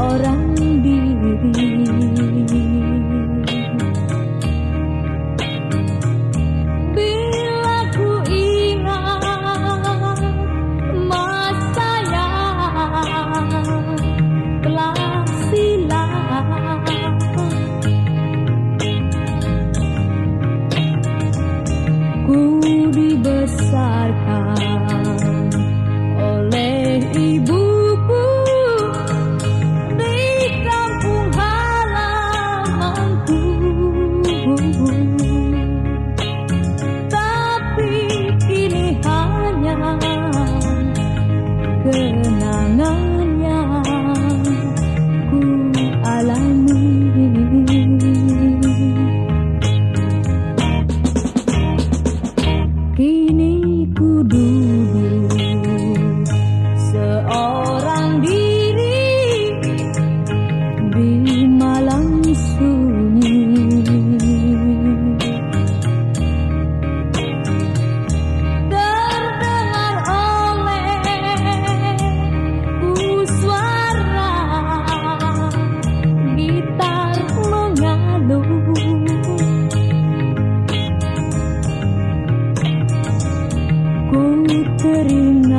orang 给你。Teringat